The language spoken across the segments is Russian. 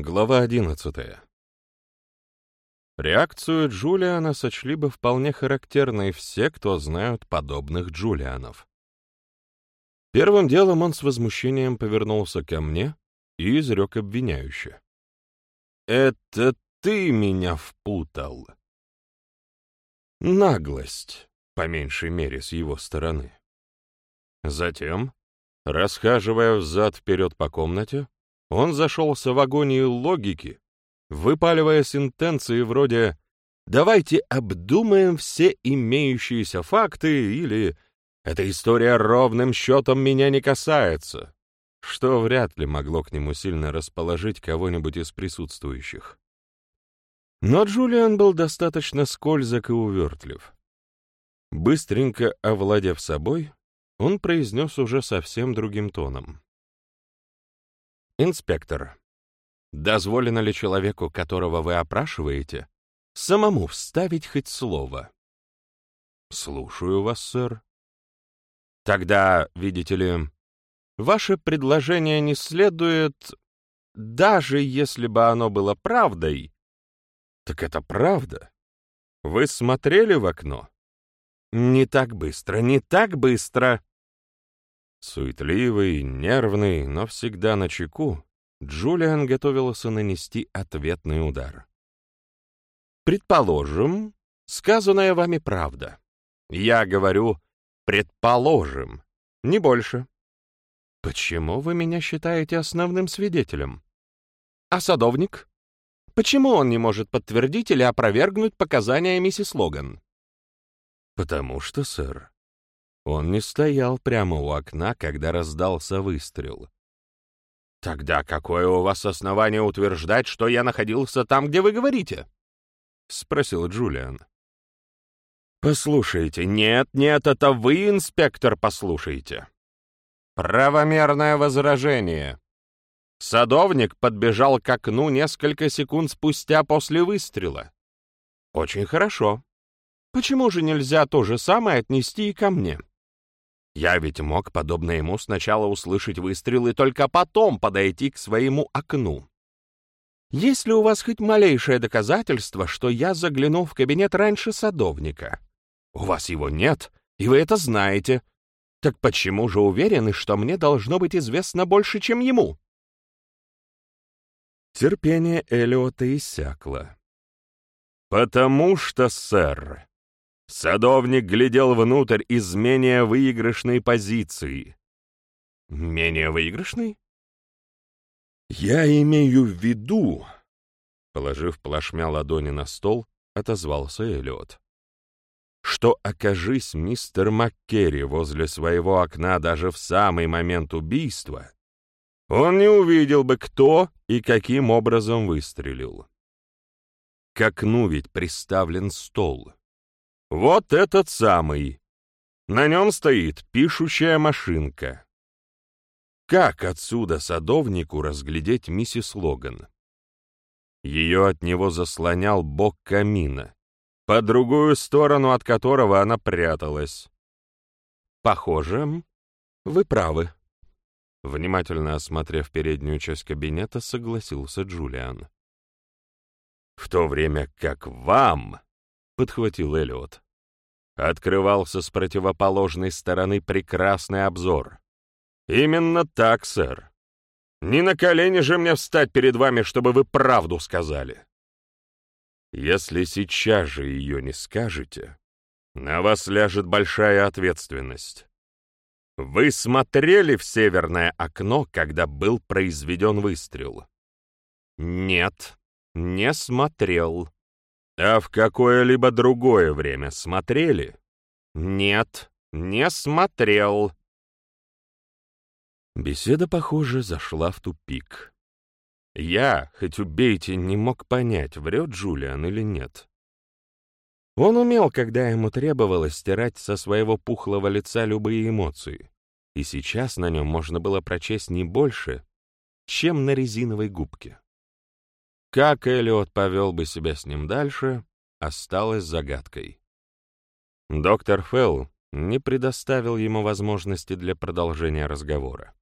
Глава одиннадцатая. Реакцию Джулиана сочли бы вполне характерной все, кто знают подобных Джулианов. Первым делом он с возмущением повернулся ко мне и изрек обвиняюще. «Это ты меня впутал!» Наглость, по меньшей мере, с его стороны. Затем, расхаживая взад-вперед по комнате, он зашелся в агонии логики, выпаливая сентенции вроде «давайте обдумаем все имеющиеся факты» или «эта история ровным счетом меня не касается», что вряд ли могло к нему сильно расположить кого-нибудь из присутствующих. Но Джулиан был достаточно скользок и увертлив. Быстренько овладев собой, он произнес уже совсем другим тоном. «Инспектор, дозволено ли человеку, которого вы опрашиваете, самому вставить хоть слово?» «Слушаю вас, сэр». «Тогда, видите ли, ваше предложение не следует, даже если бы оно было правдой». «Так это правда? Вы смотрели в окно?» «Не так быстро, не так быстро!» Суетливый, нервный, но всегда на чеку, Джулиан готовился нанести ответный удар. «Предположим, сказанная вами правда. Я говорю «предположим», не больше. Почему вы меня считаете основным свидетелем? А садовник? Почему он не может подтвердить или опровергнуть показания миссис Логан? Потому что, сэр, он не стоял прямо у окна, когда раздался выстрел. «Тогда какое у вас основание утверждать, что я находился там, где вы говорите?» — спросил Джулиан. «Послушайте, нет, нет, это вы, инспектор, послушайте. Правомерное возражение. Садовник подбежал к окну несколько секунд спустя после выстрела. Очень хорошо. Почему же нельзя то же самое отнести и ко мне?» Я ведь мог, подобно ему, сначала услышать выстрелы, только потом подойти к своему окну. Есть ли у вас хоть малейшее доказательство, что я заглянул в кабинет раньше садовника? У вас его нет, и вы это знаете. Так почему же уверены, что мне должно быть известно больше, чем ему? Терпение Элиота иссякло. «Потому что, сэр, Садовник глядел внутрь из менее выигрышной позиции. Менее выигрышной? Я имею в виду, положив плашмя ладони на стол, отозвался Эллиот, что окажись мистер МакКерри возле своего окна даже в самый момент убийства, он не увидел бы, кто и каким образом выстрелил. К окну ведь приставлен стол. Вот этот самый. На нем стоит пишущая машинка. Как отсюда садовнику разглядеть миссис Логан? Ее от него заслонял бок камина, по другую сторону от которого она пряталась. Похоже, вы правы. Внимательно осмотрев переднюю часть кабинета, согласился Джулиан. В то время как вам подхватил Эллиот. Открывался с противоположной стороны прекрасный обзор. Именно так, сэр. Не на колени же мне встать перед вами, чтобы вы правду сказали. Если сейчас же ее не скажете, на вас ляжет большая ответственность. Вы смотрели в северное окно, когда был произведен выстрел? Нет, не смотрел. А в какое-либо другое время смотрели? Нет, не смотрел. Беседа, похоже, зашла в тупик. Я, хоть убейте, не мог понять, врет Джулиан или нет. Он умел, когда ему требовалось стирать со своего пухлого лица любые эмоции, и сейчас на нем можно было прочесть не больше, чем на резиновой губке. Как Эллиот повел бы себя с ним дальше, осталось загадкой. Доктор Фелл не предоставил ему возможности для продолжения разговора.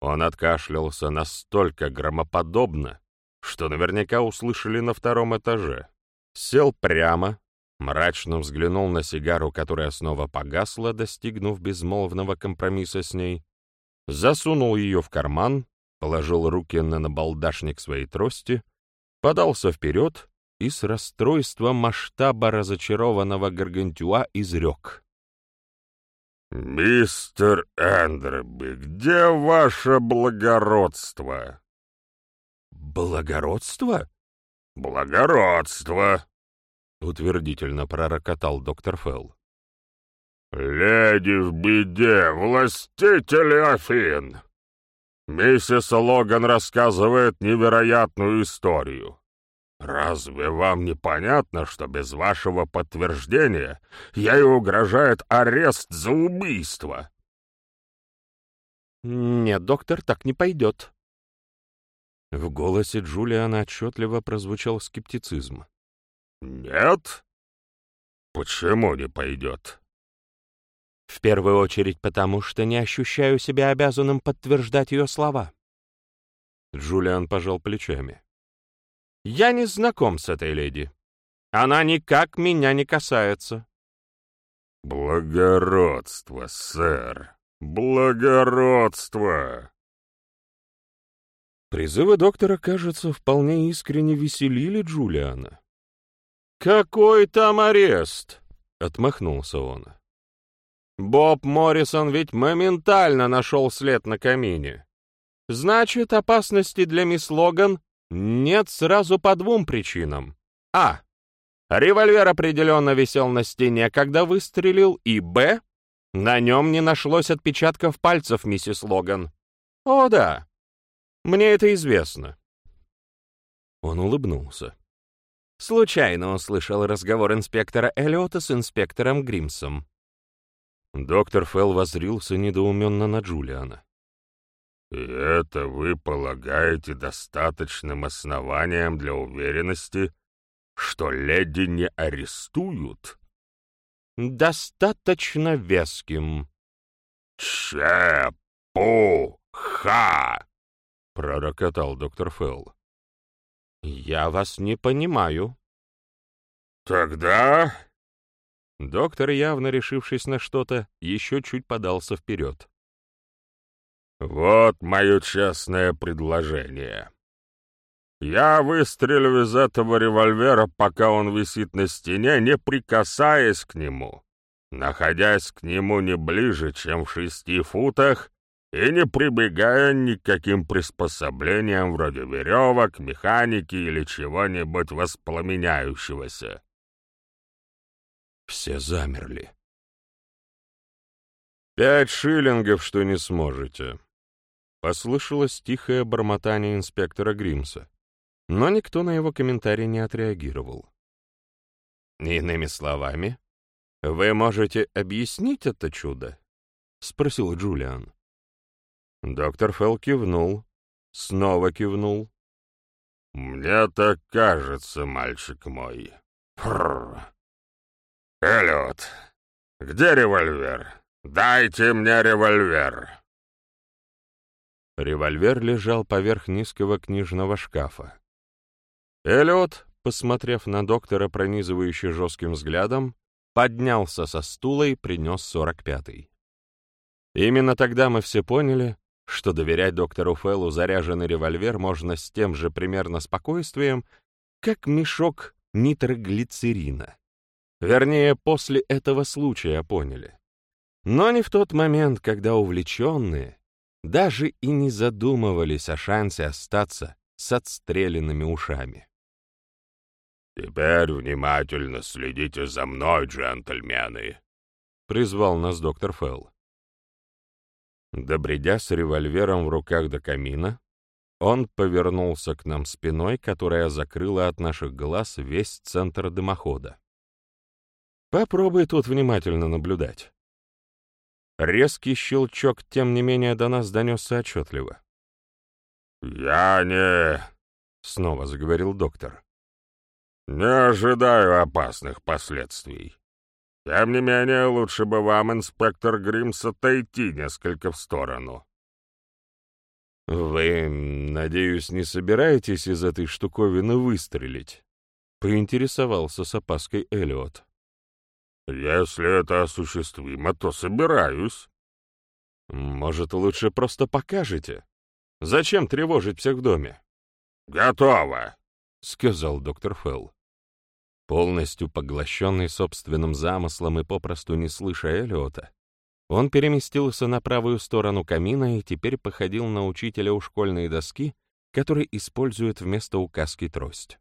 Он откашлялся настолько громоподобно, что наверняка услышали на втором этаже. Сел прямо, мрачно взглянул на сигару, которая снова погасла, достигнув безмолвного компромисса с ней, засунул ее в карман, положил руки на набалдашник своей трости, подался вперед и с расстройством масштаба разочарованного Гаргантюа изрек. «Мистер Эндрби, где ваше благородство?» «Благородство?» «Благородство!» — утвердительно пророкотал доктор Фелл. «Леди в беде, властители Афин!» Миссис Логан рассказывает невероятную историю. Разве вам не понятно, что без вашего подтверждения ей угрожает арест за убийство? Нет, доктор, так не пойдет. В голосе Джулиана отчетливо прозвучал скептицизм. Нет? Почему не пойдет? В первую очередь потому, что не ощущаю себя обязанным подтверждать ее слова. Джулиан пожал плечами. Я не знаком с этой леди. Она никак меня не касается. Благородство, сэр, благородство. Призывы доктора, кажется, вполне искренне веселили Джулиана. «Какой там арест?» — отмахнулся он. «Боб Моррисон ведь моментально нашел след на камине. Значит, опасности для мисс Логан нет сразу по двум причинам. А. Револьвер определенно висел на стене, когда выстрелил, и Б. На нем не нашлось отпечатков пальцев миссис Логан. О, да. Мне это известно. Он улыбнулся. Случайно услышал разговор инспектора Эллиота с инспектором Гримсом. Доктор Фелл возрился недоуменно на Джулиана. «И это вы полагаете достаточным основанием для уверенности, что леди не арестуют?» «Достаточно веским». «Чепуха!» — пророкотал доктор Фелл. «Я вас не понимаю». «Тогда...» Доктор, явно решившись на что-то, еще чуть подался вперед. «Вот мое честное предложение. Я выстрелю из этого револьвера, пока он висит на стене, не прикасаясь к нему, находясь к нему не ближе, чем в шести футах, и не прибегая ни к каким приспособлениям вроде веревок, механики или чего-нибудь воспламеняющегося». Все замерли. «Пять шиллингов, что не сможете», Послышалось тихое бормотание инспектора Гримса, но никто на его комментарий не отреагировал. «Иными словами, вы можете объяснить это чудо?» — спросил Джулиан. Доктор Фелл кивнул, снова кивнул. «Мне так кажется, мальчик мой. Фррр. Эллиот, где револьвер? Дайте мне револьвер!» Револьвер лежал поверх низкого книжного шкафа. Эллиот, посмотрев на доктора пронизывающе жестким взглядом, поднялся со стула и принес сорок пятый. Именно тогда мы все поняли, что доверять доктору Феллу заряженный револьвер можно с тем же примерно спокойствием, как мешок нитроглицерина. Вернее, после этого случая поняли. Но не в тот момент, когда увлеченные, даже и не задумывались о шансе остаться с отстрелянными ушами. «Теперь внимательно следите за мной, джентльмены», — призвал нас доктор Фелл. Добредя с револьвером в руках до камина, он повернулся к нам спиной, которая закрыла от наших глаз весь центр дымохода. Попробуй тут внимательно наблюдать. Резкий щелчок, тем не менее, до нас донесся отчетливо. «Я не...» — снова заговорил доктор. «Не ожидаю опасных последствий. Тем не менее, лучше бы вам, инспектор Гримс, отойти несколько в сторону». «Вы «Надеюсь, не собираетесь из этой штуковины выстрелить?» — поинтересовался с опаской Эллиот. «Если это осуществимо, то собираюсь». «Может, лучше просто покажете? Зачем тревожить всех в доме?» «Готово», — сказал доктор Фелл. Полностью поглощенный собственным замыслом и попросту не слыша Эллиота, он переместился на правую сторону камина и теперь походил на учителя у школьной доски, который использует вместо указки трость.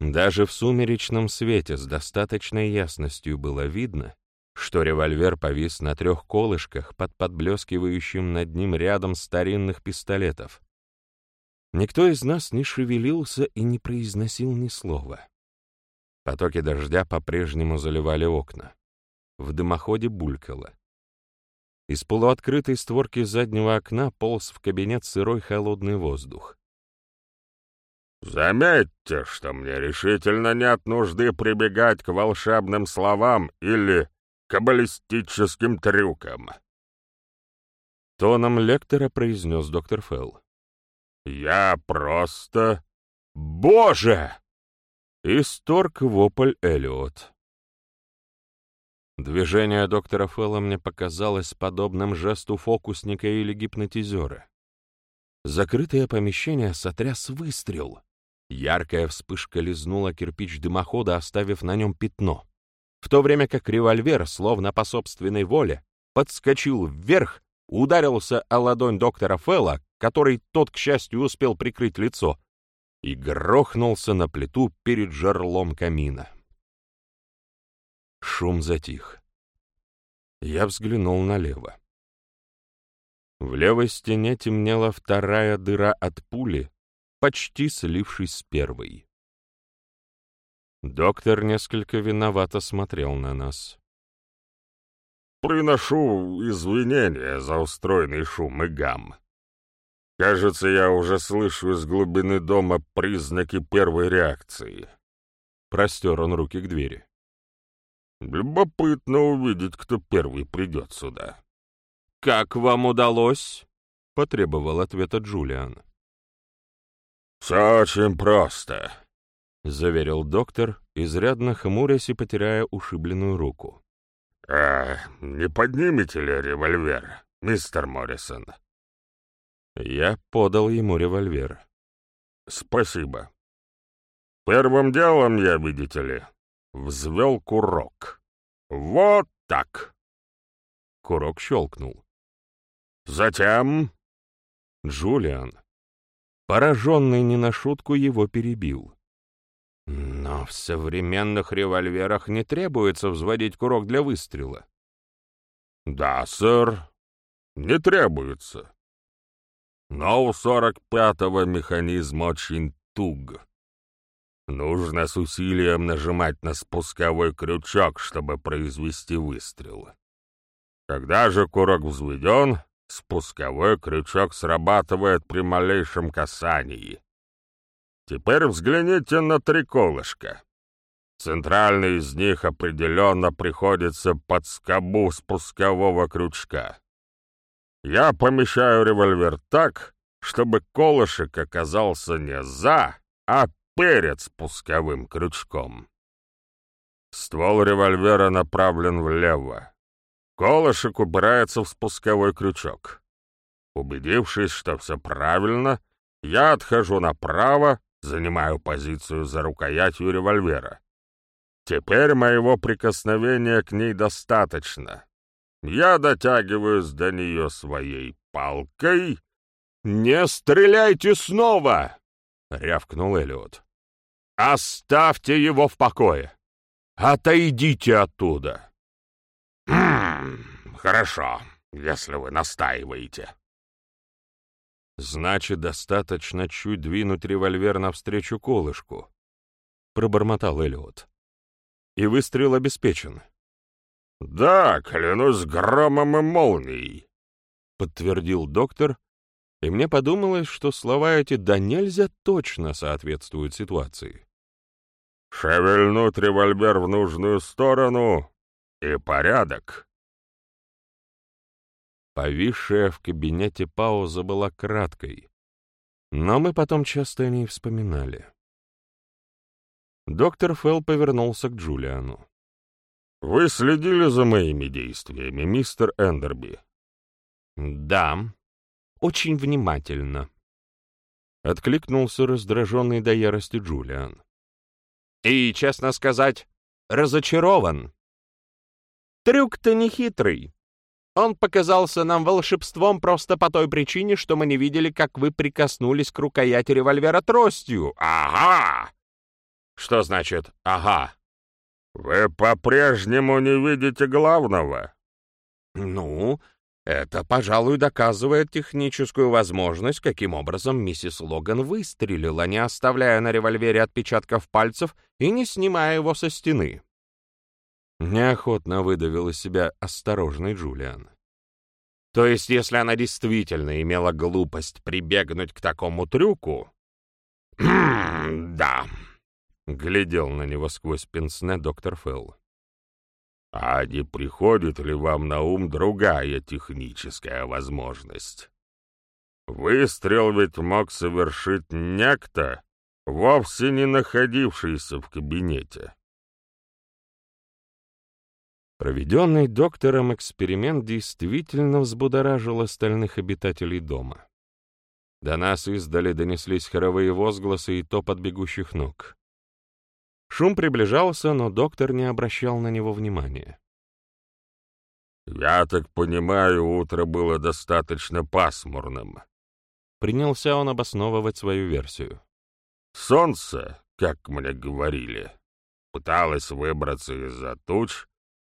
Даже в сумеречном свете с достаточной ясностью было видно, что револьвер повис на трех колышках под подблескивающим над ним рядом старинных пистолетов. Никто из нас не шевелился и не произносил ни слова. Потоки дождя по-прежнему заливали окна. В дымоходе булькало. Из полуоткрытой створки заднего окна полз в кабинет сырой холодный воздух. «Заметьте, что мне решительно нет нужды прибегать к волшебным словам или каббалистическим трюкам», — тоном лектора произнес доктор Фелл. «Я просто...» «Боже!» — исторг вопль Эллиот. Движение доктора Фэлла мне показалось подобным жесту фокусника или гипнотизера. Закрытое помещение сотряс выстрел. Яркая вспышка лизнула кирпич дымохода, оставив на нем пятно, в то время как револьвер, словно по собственной воле, подскочил вверх, ударился о ладонь доктора Фэлла, который тот, к счастью, успел прикрыть лицо, и грохнулся на плиту перед жерлом камина. Шум затих. Я взглянул налево. В левой стене темнела вторая дыра от пули, почти слившись с первой. Доктор несколько виновато смотрел на нас. «Приношу извинения за устроенный шум и гам. Кажется, я уже слышу из глубины дома признаки первой реакции». Простер он руки к двери. Любопытно увидеть, кто первый придет сюда. «Как вам удалось?» — потребовал ответа Джулиан. «Все очень просто», — заверил доктор, изрядно хмурясь и потеряя ушибленную руку. «А не поднимете ли револьвер, мистер Моррисон?» Я подал ему револьвер. «Спасибо. Первым делом я, видите ли, взвел курок. Вот так. Курок щелкнул. Затем... Джулиан, пораженный не на шутку, его перебил. Но в современных револьверах не требуется взводить курок для выстрела. Да, сэр, не требуется. Но у сорок пятого механизм очень туг. Нужно с усилием нажимать на спусковой крючок, чтобы произвести выстрел. Когда же курок взведен, спусковой крючок срабатывает при малейшем касании. Теперь взгляните на три колышка. Центральный из них определенно приходится под скобу спускового крючка. Я помещаю револьвер так, чтобы колышек оказался не за, а перед спусковым крючком. Ствол револьвера направлен влево. Колышек упирается в спусковой крючок. Убедившись, что все правильно, я отхожу направо, занимаю позицию за рукоятью револьвера. Теперь моего прикосновения к ней достаточно. Я дотягиваюсь до нее своей палкой. «Не стреляйте снова!» — рявкнул Эллиот. Оставьте его в покое. Отойдите оттуда. «Хм, хорошо, если вы настаиваете». «Значит, достаточно чуть двинуть револьвер навстречу колышку», — пробормотал Эллиот. «И выстрел обеспечен». «Да, клянусь громом и молнией», — подтвердил доктор, и мне подумалось, что слова эти да нельзя точно соответствуют ситуации. «Шевельнуть револьвер в нужную сторону и порядок». Повисшая в кабинете пауза была краткой, но мы потом часто о ней вспоминали. Доктор Фелл повернулся к Джулиану. «Вы следили за моими действиями, мистер Эндерби?» «Да, очень внимательно», — откликнулся раздраженный до ярости Джулиан. «И, честно сказать, разочарован. Трюк-то не хитрый. Он показался нам волшебством просто по той причине, что мы не видели, как вы прикоснулись к рукояти револьвера тростью. Ага! Что значит «ага»? Вы по-прежнему не видите главного. Ну, это, пожалуй, доказывает техническую возможность, каким образом миссис Логан выстрелила, не оставляя на револьвере отпечатков пальцев и не снимая его со стены. Неохотно выдавил из себя осторожный Джулиан. То есть, если она действительно имела глупость прибегнуть к такому трюку... «Да», — глядел на него сквозь пенсне доктор Фелл. «А не приходит ли вам на ум другая техническая возможность? Выстрел ведь мог совершить некто, вовсе не находившийся в кабинете. Проведенный доктором эксперимент действительно взбудоражил остальных обитателей дома. До нас издали донеслись хоровые возгласы и топот бегущих ног. Шум приближался, но доктор не обращал на него внимания. «Я так понимаю, утро было достаточно пасмурным». Принялся он обосновывать свою версию. «Солнце, как мне говорили, пыталось выбраться из-за туч,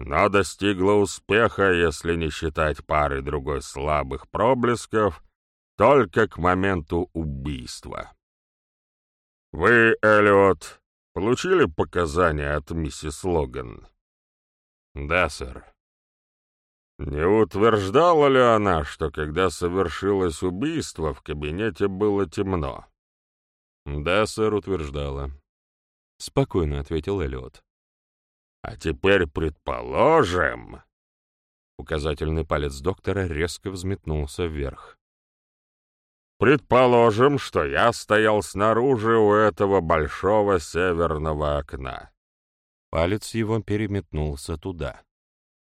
но достигла успеха, если не считать пары другой слабых проблесков, только к моменту убийства. Вы, Эллиот, получили показания от миссис Логан? Да, сэр. Не утверждала ли она, что когда совершилось убийство, в кабинете было темно? Да, сэр, утверждала. Спокойно ответил Эллиот. А теперь предположим...» Указательный палец доктора резко взметнулся вверх. «Предположим, что я стоял снаружи у этого большого северного окна». Палец его переметнулся туда.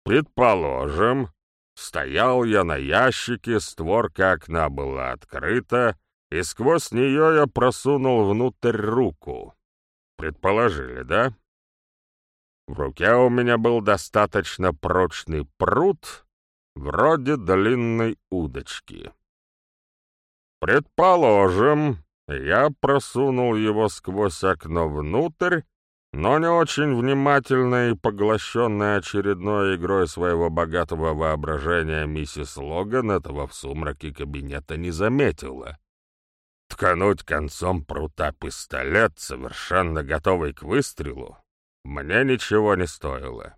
«Предположим, стоял я на ящике, створка окна была открыта, и сквозь нее я просунул внутрь руку. Предположили, да?» В руке у меня был достаточно прочный пруд, вроде длинной удочки. Предположим, я просунул его сквозь окно внутрь, но не очень внимательно и поглощенная очередной игрой своего богатого воображения миссис Логан этого в сумраке кабинета не заметила. Ткануть концом прута пистолет, совершенно готовый к выстрелу, мне ничего не стоило.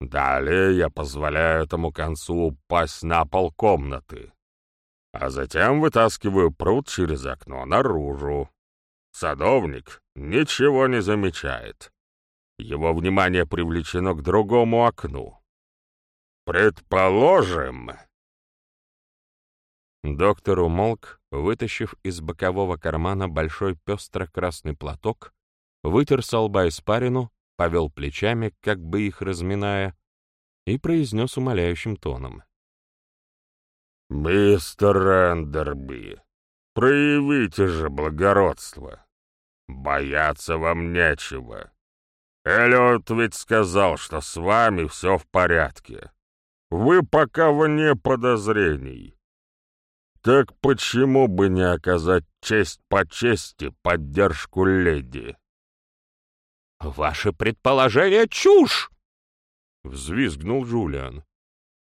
Далее я позволяю этому концу упасть на пол комнаты, а затем вытаскиваю пруд через окно наружу. Садовник ничего не замечает. Его внимание привлечено к другому окну. Предположим... Доктор умолк, вытащив из бокового кармана большой пестро-красный платок, вытер со лба испарину повел плечами, как бы их разминая, и произнес умоляющим тоном. «Мистер Эндерби, проявите же благородство. Бояться вам нечего. Эллиот ведь сказал, что с вами все в порядке. Вы пока вне подозрений. Так почему бы не оказать честь по чести поддержку леди?» «Ваше предположение — чушь!» — взвизгнул Джулиан.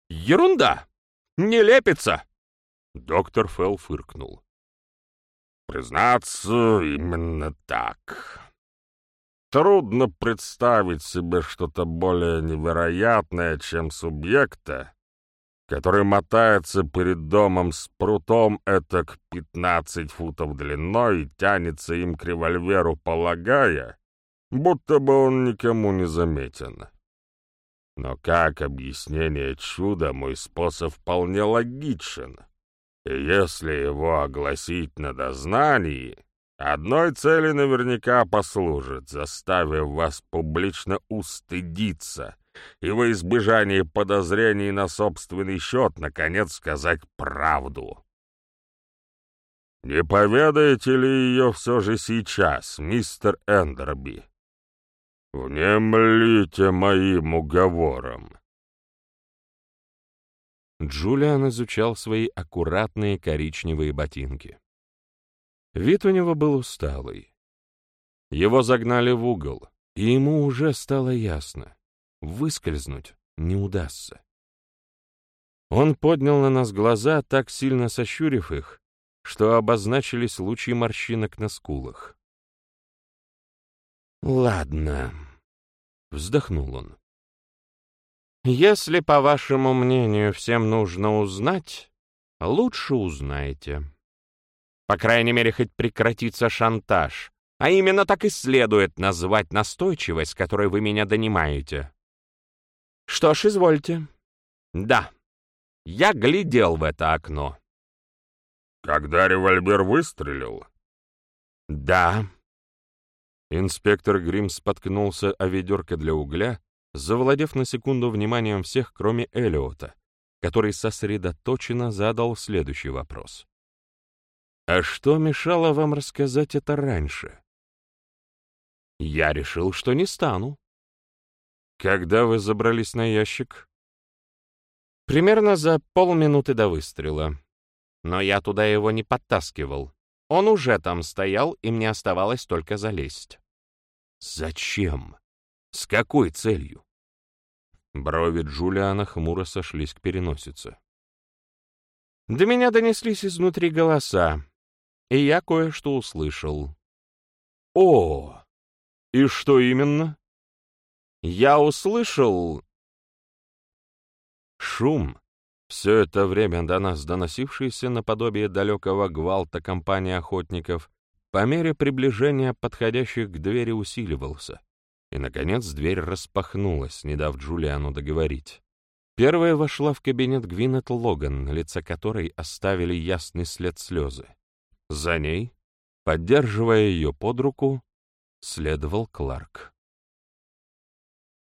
«Ерунда! Не лепится!» Доктор Фелл фыркнул. «Признаться, именно так. Трудно представить себе что-то более невероятное, чем субъекта, который мотается перед домом с прутом этак пятнадцать футов длиной и тянется им к револьверу, полагая, будто бы он никому не заметен. Но как объяснение чуда мой способ вполне логичен. И если его огласить на дознании, одной цели наверняка послужит, заставив вас публично устыдиться и во избежание подозрений на собственный счет, наконец, сказать правду. Не поведаете ли ее все же сейчас, мистер Эндерби? Внемлите моим уговорам. Джулиан изучал свои аккуратные коричневые ботинки. Вид у него был усталый. Его загнали в угол, и ему уже стало ясно — выскользнуть не удастся. Он поднял на нас глаза, так сильно сощурив их, что обозначились лучи морщинок на скулах. «Ладно», — вздохнул он. Если, по вашему мнению, всем нужно узнать, лучше узнайте. По крайней мере, хоть прекратится шантаж, а именно так и следует назвать настойчивость, которой вы меня донимаете. Что ж, извольте. Да, я глядел в это окно. Когда револьвер выстрелил? Да. Инспектор Грим споткнулся о ведерко для угля, завладев на секунду вниманием всех, кроме Элиота, который сосредоточенно задал следующий вопрос. «А что мешало вам рассказать это раньше?» «Я решил, что не стану». «Когда вы забрались на ящик?» «Примерно за полминуты до выстрела. Но я туда его не подтаскивал. Он уже там стоял, и мне оставалось только залезть». «Зачем? С какой целью?» Брови Джулиана хмуро сошлись к переносице. До меня донеслись изнутри голоса, и я кое-что услышал. «О! И что именно?» «Я услышал...» Шум, все это время до нас доносившийся наподобие далекого гвалта компании охотников, по мере приближения подходящих к двери усиливался. И, наконец, дверь распахнулась, не дав Джулиану договорить. Первая вошла в кабинет Гвинет Логан, на лице которой оставили ясный след слезы. За ней, поддерживая ее под руку, следовал Кларк.